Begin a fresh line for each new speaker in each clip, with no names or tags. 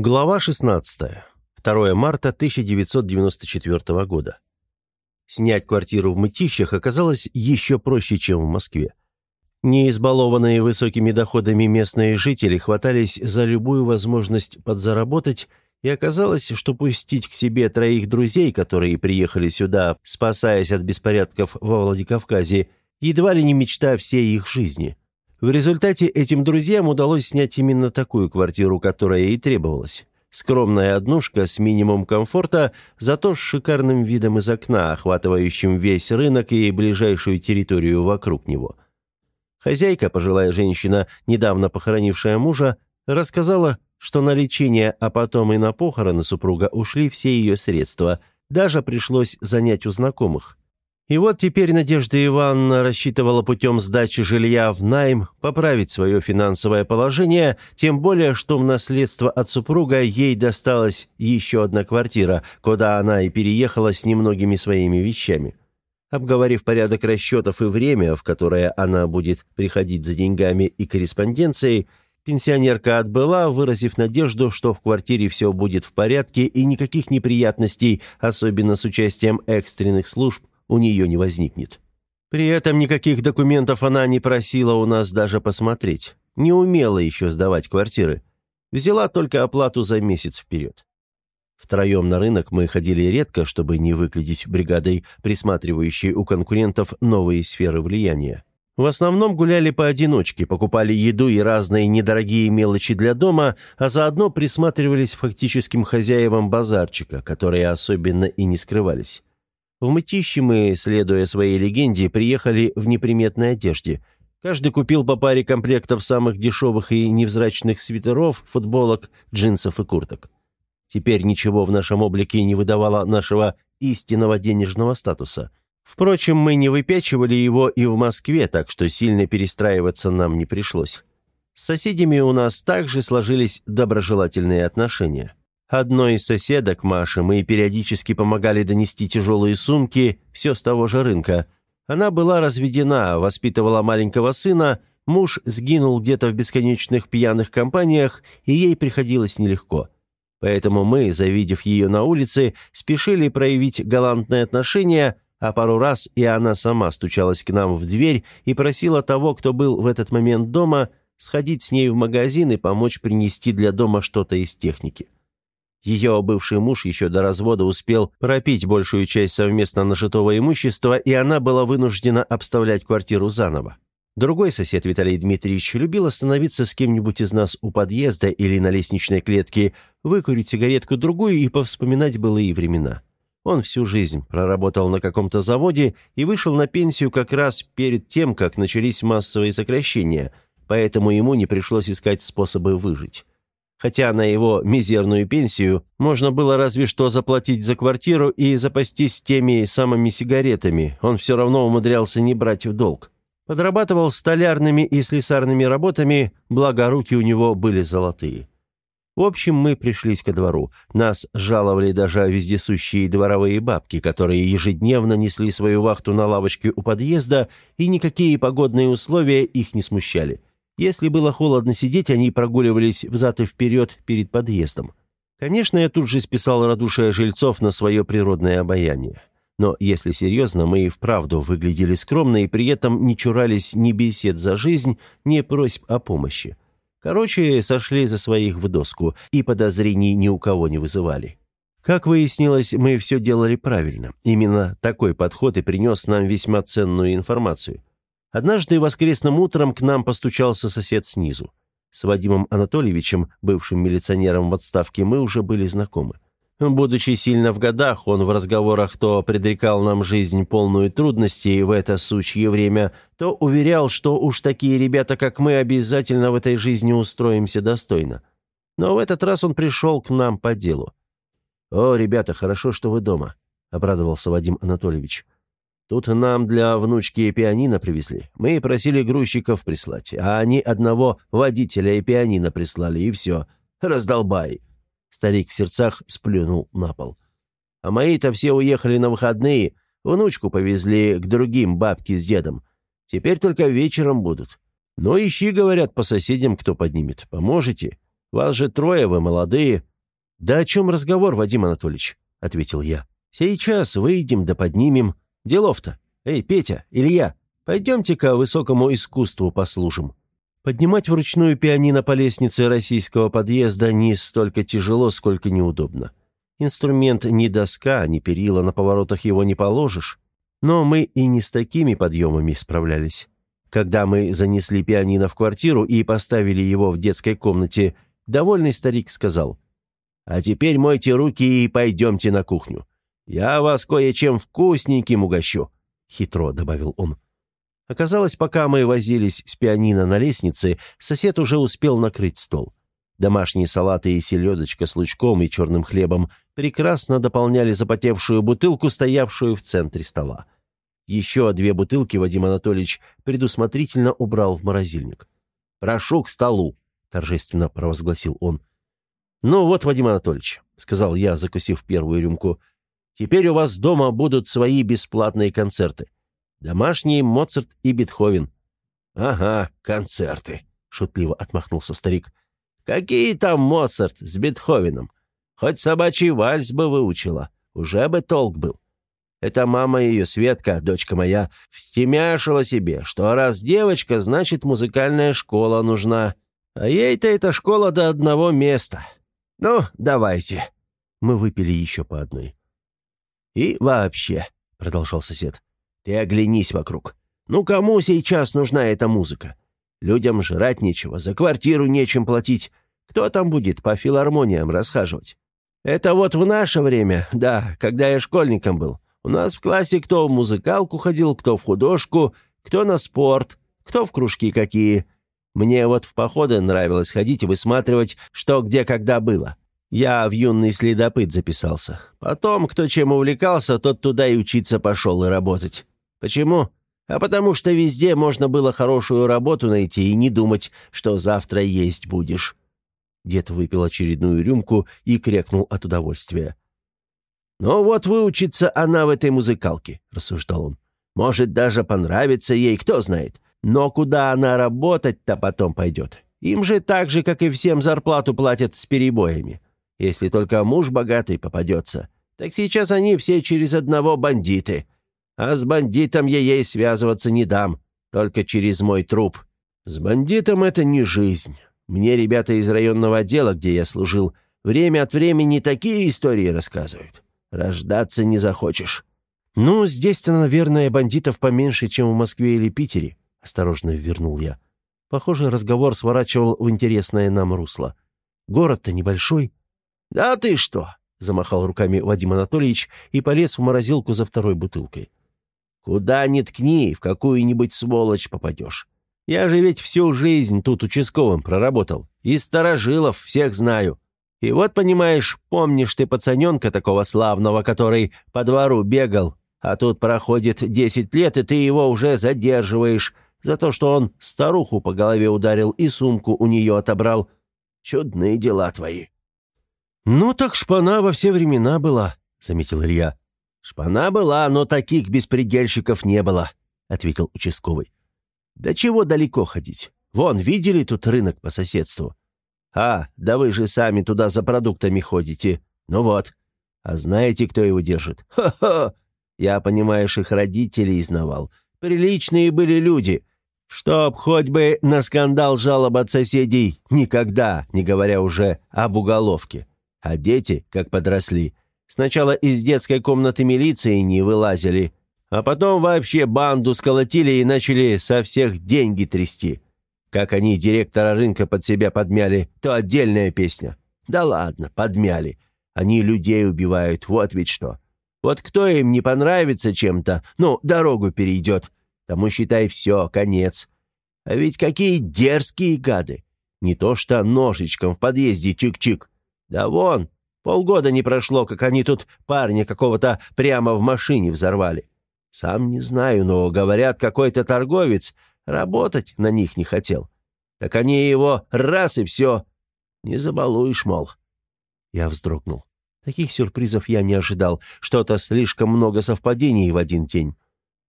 Глава 16. 2 марта 1994 года. Снять квартиру в Мытищах оказалось еще проще, чем в Москве. Не избалованные высокими доходами местные жители хватались за любую возможность подзаработать, и оказалось, что пустить к себе троих друзей, которые приехали сюда, спасаясь от беспорядков во Владикавказе, едва ли не мечта всей их жизни – в результате этим друзьям удалось снять именно такую квартиру, которая и требовалась. Скромная однушка с минимум комфорта, зато с шикарным видом из окна, охватывающим весь рынок и ближайшую территорию вокруг него. Хозяйка, пожилая женщина, недавно похоронившая мужа, рассказала, что на лечение, а потом и на похороны супруга ушли все ее средства. Даже пришлось занять у знакомых. И вот теперь Надежда Ивановна рассчитывала путем сдачи жилья в найм поправить свое финансовое положение, тем более, что в наследство от супруга ей досталась еще одна квартира, куда она и переехала с немногими своими вещами. Обговорив порядок расчетов и время, в которое она будет приходить за деньгами и корреспонденцией, пенсионерка отбыла, выразив надежду, что в квартире все будет в порядке и никаких неприятностей, особенно с участием экстренных служб, у нее не возникнет. При этом никаких документов она не просила у нас даже посмотреть. Не умела еще сдавать квартиры. Взяла только оплату за месяц вперед. Втроем на рынок мы ходили редко, чтобы не выглядеть бригадой, присматривающей у конкурентов новые сферы влияния. В основном гуляли поодиночке, покупали еду и разные недорогие мелочи для дома, а заодно присматривались фактическим хозяевам базарчика, которые особенно и не скрывались. В Мытищи мы, следуя своей легенде, приехали в неприметной одежде. Каждый купил по паре комплектов самых дешевых и невзрачных свитеров, футболок, джинсов и курток. Теперь ничего в нашем облике не выдавало нашего истинного денежного статуса. Впрочем, мы не выпячивали его и в Москве, так что сильно перестраиваться нам не пришлось. С соседями у нас также сложились доброжелательные отношения. Одной из соседок Маши мы периодически помогали донести тяжелые сумки, все с того же рынка. Она была разведена, воспитывала маленького сына, муж сгинул где-то в бесконечных пьяных компаниях, и ей приходилось нелегко. Поэтому мы, завидев ее на улице, спешили проявить галантное отношение, а пару раз и она сама стучалась к нам в дверь и просила того, кто был в этот момент дома, сходить с ней в магазин и помочь принести для дома что-то из техники. Ее бывший муж еще до развода успел пропить большую часть совместно нажитого имущества, и она была вынуждена обставлять квартиру заново. Другой сосед, Виталий Дмитриевич, любил остановиться с кем-нибудь из нас у подъезда или на лестничной клетке, выкурить сигаретку-другую и повспоминать былые времена. Он всю жизнь проработал на каком-то заводе и вышел на пенсию как раз перед тем, как начались массовые сокращения, поэтому ему не пришлось искать способы выжить. Хотя на его мизерную пенсию можно было разве что заплатить за квартиру и запастись теми самыми сигаретами, он все равно умудрялся не брать в долг. Подрабатывал столярными и слесарными работами, благо руки у него были золотые. В общем, мы пришлись ко двору. Нас жаловали даже вездесущие дворовые бабки, которые ежедневно несли свою вахту на лавочке у подъезда, и никакие погодные условия их не смущали. Если было холодно сидеть, они прогуливались взад и вперед перед подъездом. Конечно, я тут же списал радушие жильцов на свое природное обаяние. Но, если серьезно, мы и вправду выглядели скромно и при этом не чурались ни бесед за жизнь, ни просьб о помощи. Короче, сошли за своих в доску и подозрений ни у кого не вызывали. Как выяснилось, мы все делали правильно. Именно такой подход и принес нам весьма ценную информацию. Однажды воскресным утром к нам постучался сосед снизу. С Вадимом Анатольевичем, бывшим милиционером в отставке, мы уже были знакомы. Будучи сильно в годах, он в разговорах то предрекал нам жизнь полную трудностей в это сучье время, то уверял, что уж такие ребята, как мы, обязательно в этой жизни устроимся достойно. Но в этот раз он пришел к нам по делу. «О, ребята, хорошо, что вы дома», — обрадовался Вадим Анатольевич. Тут нам для внучки пианино привезли. Мы просили грузчиков прислать, а они одного водителя и пианино прислали, и все. Раздолбай!» Старик в сердцах сплюнул на пол. «А мои-то все уехали на выходные, внучку повезли к другим бабке с дедом. Теперь только вечером будут. Но ищи, говорят, по соседям, кто поднимет. Поможете? Вас же трое, вы молодые. «Да о чем разговор, Вадим Анатольевич?» — ответил я. «Сейчас выйдем да поднимем. Делов-то. Эй, Петя, Илья, пойдемте-ка высокому искусству послужим». Поднимать вручную пианино по лестнице российского подъезда не столько тяжело, сколько неудобно. Инструмент не доска, ни перила, на поворотах его не положишь. Но мы и не с такими подъемами справлялись. Когда мы занесли пианино в квартиру и поставили его в детской комнате, довольный старик сказал, «А теперь мойте руки и пойдемте на кухню. Я вас кое-чем вкусненьким угощу», — хитро добавил он. Оказалось, пока мы возились с пианино на лестнице, сосед уже успел накрыть стол. Домашние салаты и селедочка с лучком и черным хлебом прекрасно дополняли запотевшую бутылку, стоявшую в центре стола. Еще две бутылки Вадим Анатольевич предусмотрительно убрал в морозильник. «Прошу к столу», — торжественно провозгласил он. «Ну вот, Вадим Анатольевич», — сказал я, закусив первую рюмку, — «теперь у вас дома будут свои бесплатные концерты. Домашние Моцарт и Бетховен». «Ага, концерты», — шутливо отмахнулся старик. «Какие там Моцарт с Бетховеном? Хоть собачий вальс бы выучила, уже бы толк был. Это мама ее, Светка, дочка моя, встемяшила себе, что раз девочка, значит, музыкальная школа нужна. А ей-то эта школа до одного места. Ну, давайте». Мы выпили еще по одной. «И вообще», — продолжал сосед, ты оглянись вокруг. Ну кому сейчас нужна эта музыка? Людям жрать нечего, за квартиру нечем платить. Кто там будет по филармониям расхаживать? Это вот в наше время, да, когда я школьником был. У нас в классе кто в музыкалку ходил, кто в художку, кто на спорт, кто в кружки какие. Мне вот в походы нравилось ходить и высматривать, что где когда было. Я в юный следопыт записался. Потом, кто чем увлекался, тот туда и учиться пошел и работать. Почему? А потому что везде можно было хорошую работу найти и не думать, что завтра есть будешь». Дед выпил очередную рюмку и крякнул от удовольствия. «Ну вот выучится она в этой музыкалке», — рассуждал он. «Может, даже понравится ей, кто знает. Но куда она работать-то потом пойдет? Им же так же, как и всем, зарплату платят с перебоями. Если только муж богатый попадется. Так сейчас они все через одного бандиты. А с бандитом я ей связываться не дам, только через мой труп. С бандитом это не жизнь. Мне ребята из районного отдела, где я служил, время от времени такие истории рассказывают. Рождаться не захочешь. «Ну, здесь-то, наверное, бандитов поменьше, чем в Москве или Питере», — осторожно вернул я. Похоже, разговор сворачивал в интересное нам русло. «Город-то небольшой». «Да ты что!» — замахал руками Вадим Анатольевич и полез в морозилку за второй бутылкой. Куда ни ткни, в какую-нибудь сволочь попадешь. Я же ведь всю жизнь тут участковым проработал. И старожилов всех знаю. И вот, понимаешь, помнишь ты пацаненка такого славного, который по двору бегал, а тут проходит десять лет, и ты его уже задерживаешь за то, что он старуху по голове ударил и сумку у нее отобрал. Чудные дела твои». «Ну так шпана во все времена была», — заметил Илья. «Шпана была, но таких беспредельщиков не было», — ответил участковый. «Да чего далеко ходить? Вон, видели тут рынок по соседству?» «А, да вы же сами туда за продуктами ходите. Ну вот. А знаете, кто его держит? Ха-ха! Я, понимаешь, их родителей изнавал. Приличные были люди. Чтоб хоть бы на скандал жалоб от соседей никогда, не говоря уже об уголовке. А дети, как подросли, Сначала из детской комнаты милиции не вылазили, а потом вообще банду сколотили и начали со всех деньги трясти. Как они директора рынка под себя подмяли, то отдельная песня. Да ладно, подмяли. Они людей убивают, вот ведь что. Вот кто им не понравится чем-то, ну, дорогу перейдет, тому, считай, все, конец. А ведь какие дерзкие гады. Не то что ножичком в подъезде чик-чик. Да вон, Полгода не прошло, как они тут парня какого-то прямо в машине взорвали. Сам не знаю, но, говорят, какой-то торговец работать на них не хотел. Так они его раз и все. Не забалуешь, мол. Я вздрогнул. Таких сюрпризов я не ожидал. Что-то слишком много совпадений в один день.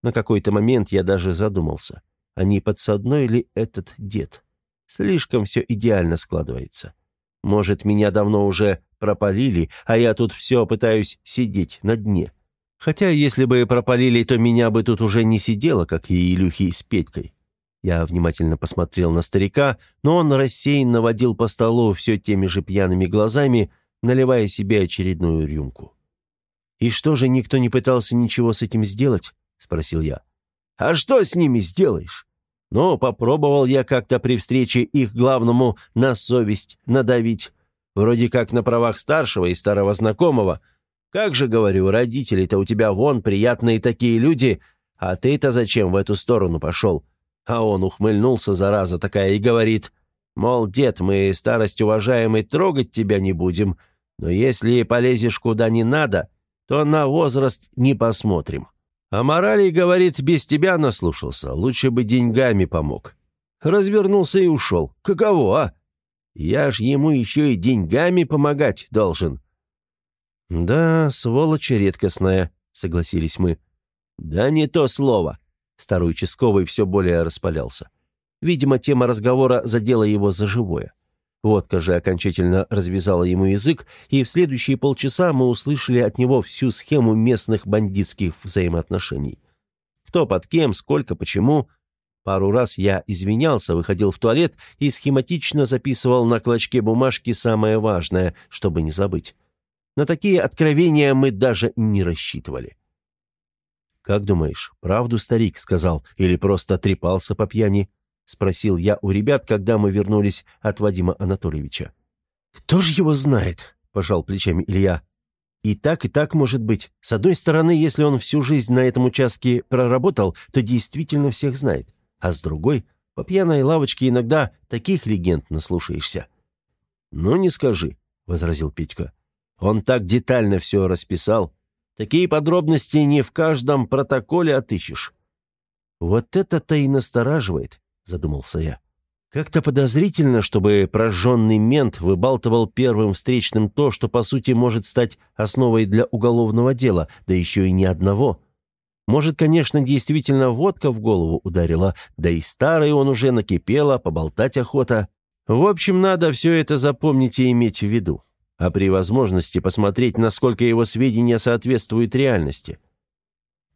На какой-то момент я даже задумался, а не подсадной ли этот дед? Слишком все идеально складывается. Может, меня давно уже пропалили, а я тут все пытаюсь сидеть на дне. Хотя, если бы пропалили, то меня бы тут уже не сидело, как и Илюхи с Петькой. Я внимательно посмотрел на старика, но он рассеянно водил по столу все теми же пьяными глазами, наливая себе очередную рюмку. «И что же, никто не пытался ничего с этим сделать?» — спросил я. «А что с ними сделаешь? Ну, попробовал я как-то при встрече их главному на совесть надавить. Вроде как на правах старшего и старого знакомого. Как же, говорю, родители-то у тебя вон приятные такие люди, а ты-то зачем в эту сторону пошел? А он ухмыльнулся, зараза такая, и говорит, мол, дед, мы, старость уважаемый, трогать тебя не будем, но если полезешь куда не надо, то на возраст не посмотрим. А морали, говорит, без тебя наслушался, лучше бы деньгами помог. Развернулся и ушел. Каково, а? Я ж ему еще и деньгами помогать должен. «Да, сволочь редкостная», — согласились мы. «Да не то слово. Старый участковый все более распалялся. Видимо, тема разговора задела его за живое. Водка же окончательно развязала ему язык, и в следующие полчаса мы услышали от него всю схему местных бандитских взаимоотношений. Кто под кем, сколько, почему. Пару раз я извинялся, выходил в туалет и схематично записывал на клочке бумажки самое важное, чтобы не забыть. На такие откровения мы даже не рассчитывали. «Как думаешь, правду старик сказал или просто трепался по пьяни?» — спросил я у ребят, когда мы вернулись от Вадима Анатольевича. «Кто же его знает?» — пожал плечами Илья. «И так, и так может быть. С одной стороны, если он всю жизнь на этом участке проработал, то действительно всех знает. А с другой, по пьяной лавочке иногда таких легенд наслушаешься». «Ну, не скажи», — возразил Петька. «Он так детально все расписал, Такие подробности не в каждом протоколе отыщешь». «Вот это-то и настораживает», — задумался я. «Как-то подозрительно, чтобы прожженный мент выбалтывал первым встречным то, что, по сути, может стать основой для уголовного дела, да еще и не одного. Может, конечно, действительно водка в голову ударила, да и старый он уже накипела, поболтать охота. В общем, надо все это запомнить и иметь в виду а при возможности посмотреть, насколько его сведения соответствуют реальности.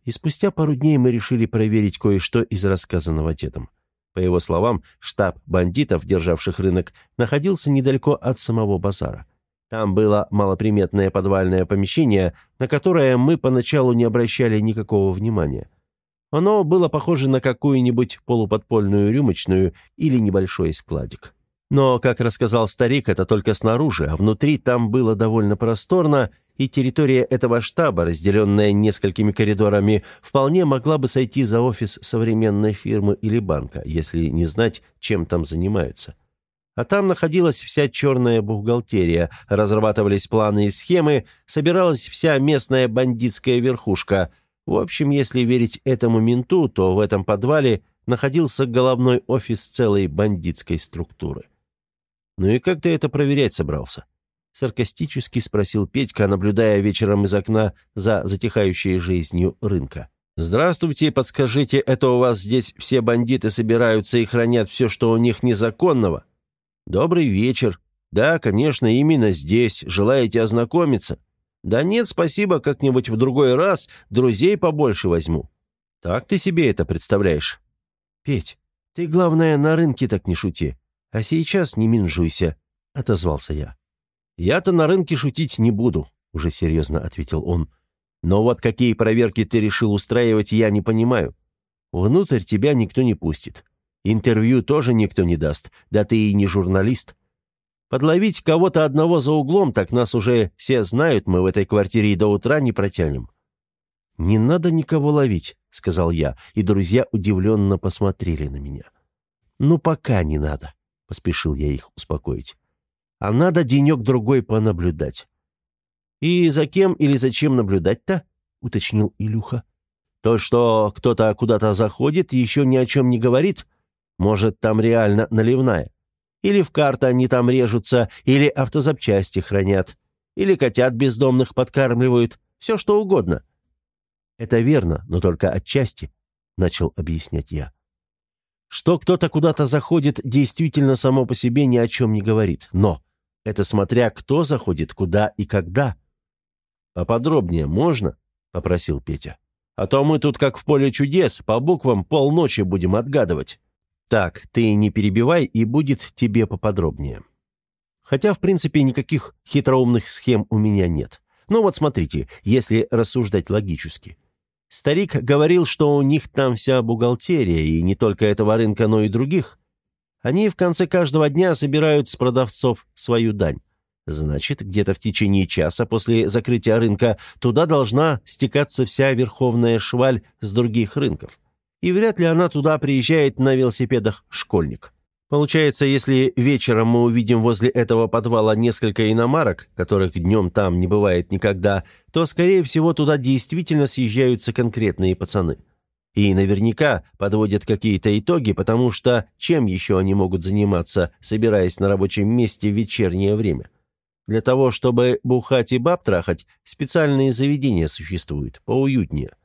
И спустя пару дней мы решили проверить кое-что из рассказанного дедом. По его словам, штаб бандитов, державших рынок, находился недалеко от самого базара. Там было малоприметное подвальное помещение, на которое мы поначалу не обращали никакого внимания. Оно было похоже на какую-нибудь полуподпольную рюмочную или небольшой складик. Но, как рассказал старик, это только снаружи, а внутри там было довольно просторно, и территория этого штаба, разделенная несколькими коридорами, вполне могла бы сойти за офис современной фирмы или банка, если не знать, чем там занимаются. А там находилась вся черная бухгалтерия, разрабатывались планы и схемы, собиралась вся местная бандитская верхушка. В общем, если верить этому менту, то в этом подвале находился головной офис целой бандитской структуры. «Ну и как ты это проверять собрался?» Саркастически спросил Петька, наблюдая вечером из окна за затихающей жизнью рынка. «Здравствуйте, подскажите, это у вас здесь все бандиты собираются и хранят все, что у них незаконного?» «Добрый вечер. Да, конечно, именно здесь. Желаете ознакомиться?» «Да нет, спасибо, как-нибудь в другой раз друзей побольше возьму». «Так ты себе это представляешь?» «Петь, ты, главное, на рынке так не шути. «А сейчас не минжуйся», — отозвался я. «Я-то на рынке шутить не буду», — уже серьезно ответил он. «Но вот какие проверки ты решил устраивать, я не понимаю. Внутрь тебя никто не пустит. Интервью тоже никто не даст, да ты и не журналист. Подловить кого-то одного за углом, так нас уже все знают, мы в этой квартире и до утра не протянем». «Не надо никого ловить», — сказал я, и друзья удивленно посмотрели на меня. «Ну, пока не надо» поспешил я их успокоить. «А надо денек-другой понаблюдать». «И за кем или зачем наблюдать-то?» — уточнил Илюха. «То, что кто-то куда-то заходит, еще ни о чем не говорит? Может, там реально наливная? Или в карты они там режутся, или автозапчасти хранят, или котят бездомных подкармливают, все что угодно». «Это верно, но только отчасти», — начал объяснять я. Что кто-то куда-то заходит, действительно само по себе ни о чем не говорит. Но Это смотря кто заходит, куда и когда. «Поподробнее можно?» — попросил Петя. «А то мы тут как в поле чудес, по буквам полночи будем отгадывать». «Так, ты не перебивай, и будет тебе поподробнее». Хотя, в принципе, никаких хитроумных схем у меня нет. Но вот смотрите, если рассуждать логически. Старик говорил, что у них там вся бухгалтерия, и не только этого рынка, но и других. Они в конце каждого дня собирают с продавцов свою дань. Значит, где-то в течение часа после закрытия рынка туда должна стекаться вся верховная шваль с других рынков. И вряд ли она туда приезжает на велосипедах школьник. Получается, если вечером мы увидим возле этого подвала несколько иномарок, которых днем там не бывает никогда, то, скорее всего, туда действительно съезжаются конкретные пацаны. И наверняка подводят какие-то итоги, потому что чем еще они могут заниматься, собираясь на рабочем месте в вечернее время? Для того, чтобы бухать и баб трахать, специальные заведения существуют, поуютнее.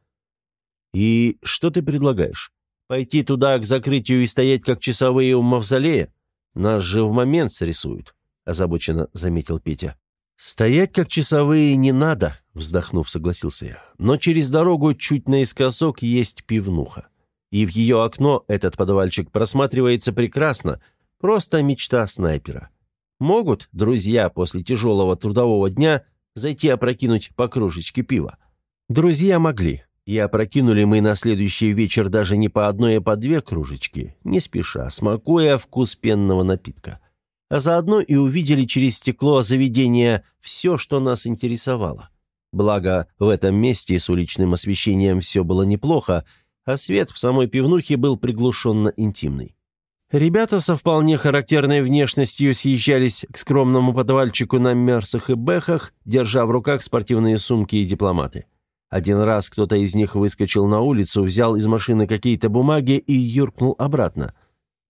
И что ты предлагаешь? Пойти туда к закрытию и стоять как часовые у мавзолея? Нас же в момент срисуют, озабоченно заметил Петя. «Стоять как часовые не надо», — вздохнув, согласился я. «Но через дорогу чуть наискосок есть пивнуха. И в ее окно этот подвальчик просматривается прекрасно, просто мечта снайпера. Могут друзья после тяжелого трудового дня зайти опрокинуть по кружечке пива? Друзья могли. И опрокинули мы на следующий вечер даже не по одной, а по две кружечки, не спеша, смакуя вкус пенного напитка а заодно и увидели через стекло заведения все, что нас интересовало. Благо, в этом месте с уличным освещением все было неплохо, а свет в самой пивнухе был приглушенно интимный. Ребята со вполне характерной внешностью съезжались к скромному подвальчику на мерсах и бэхах, держа в руках спортивные сумки и дипломаты. Один раз кто-то из них выскочил на улицу, взял из машины какие-то бумаги и юркнул обратно.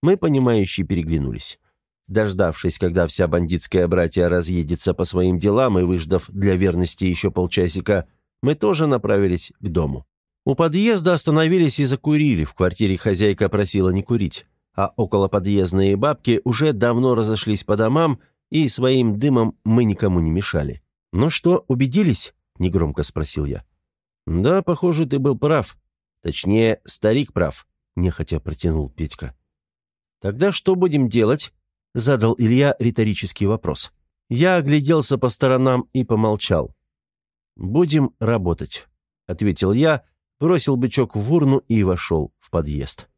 Мы, понимающие, переглянулись. Дождавшись, когда вся бандитская братья разъедется по своим делам и выждав для верности еще полчасика, мы тоже направились к дому. У подъезда остановились и закурили, в квартире хозяйка просила не курить, а около подъездные бабки уже давно разошлись по домам, и своим дымом мы никому не мешали. «Ну что, убедились?» — негромко спросил я. «Да, похоже, ты был прав. Точнее, старик прав», — нехотя протянул Петька. «Тогда что будем делать?» — задал Илья риторический вопрос. Я огляделся по сторонам и помолчал. «Будем работать», — ответил я, бросил бычок в урну и вошел в подъезд.